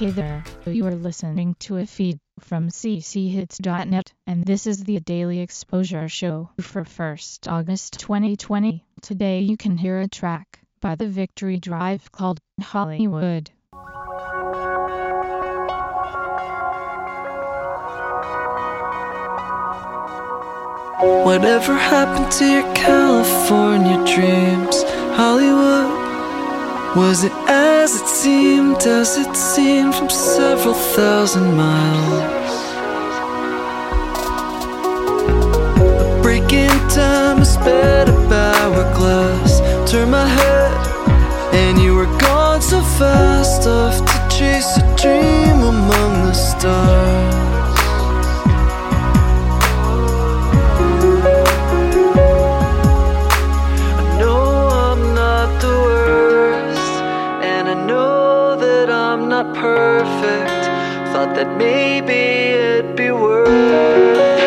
Hey there, you are listening to a feed from cchits.net, and this is the Daily Exposure Show for 1st August 2020. Today you can hear a track by the Victory Drive called Hollywood. Whatever happened to your California dreams? Was it as it seemed, as it seemed from several thousand miles? A break in time, a sped up hourglass. Turn my head, and you were gone that maybe it'd be worth it.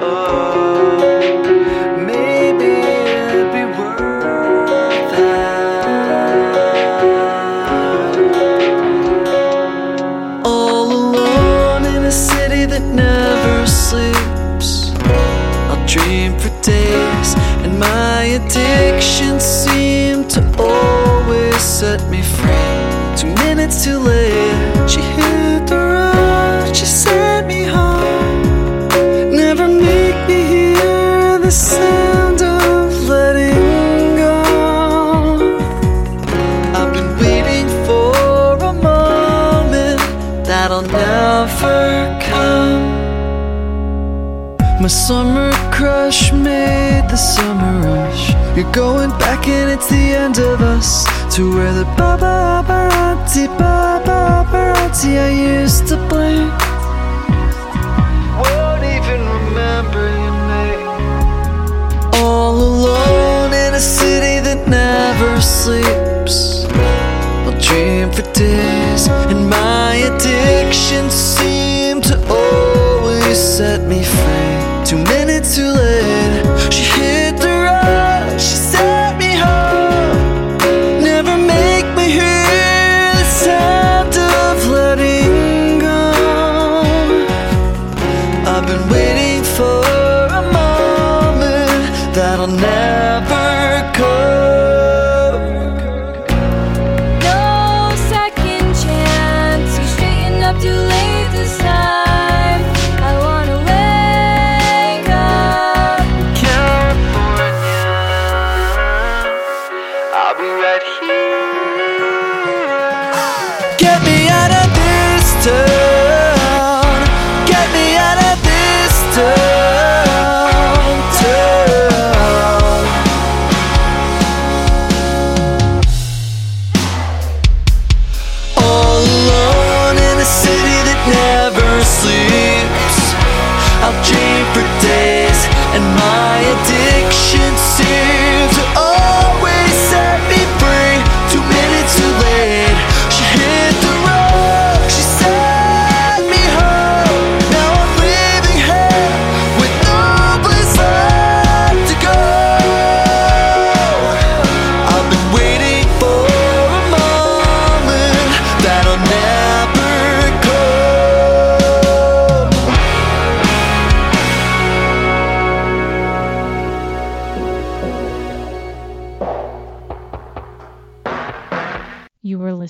Oh, maybe it'd be worth it. All alone in a city that never sleeps. I'll dream for days, and my addiction seemed to always set me free. Two minutes too late, she hit the road, she set me home. Never make me hear the sound of letting go. I've been waiting for a moment that'll never come. My summer crush made the summer rush. You're going back and it's the end of us. To where the paparazzi, paparazzi I used to blame. Won't even remember your name. All alone in a city that never sleeps. I'll dream for days, and my addiction seemed to always minutes too late, she hit the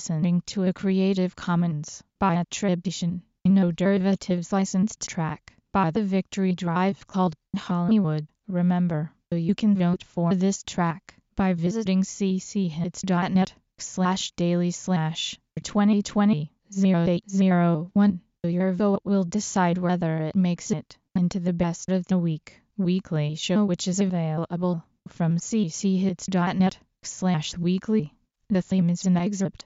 listening to a Creative Commons by attribution, no derivatives licensed track by the Victory Drive called Hollywood. Remember, you can vote for this track by visiting cchits.net slash daily slash 2020 0801. Your vote will decide whether it makes it into the best of the week weekly show which is available from cchits.net slash weekly. The theme is an excerpt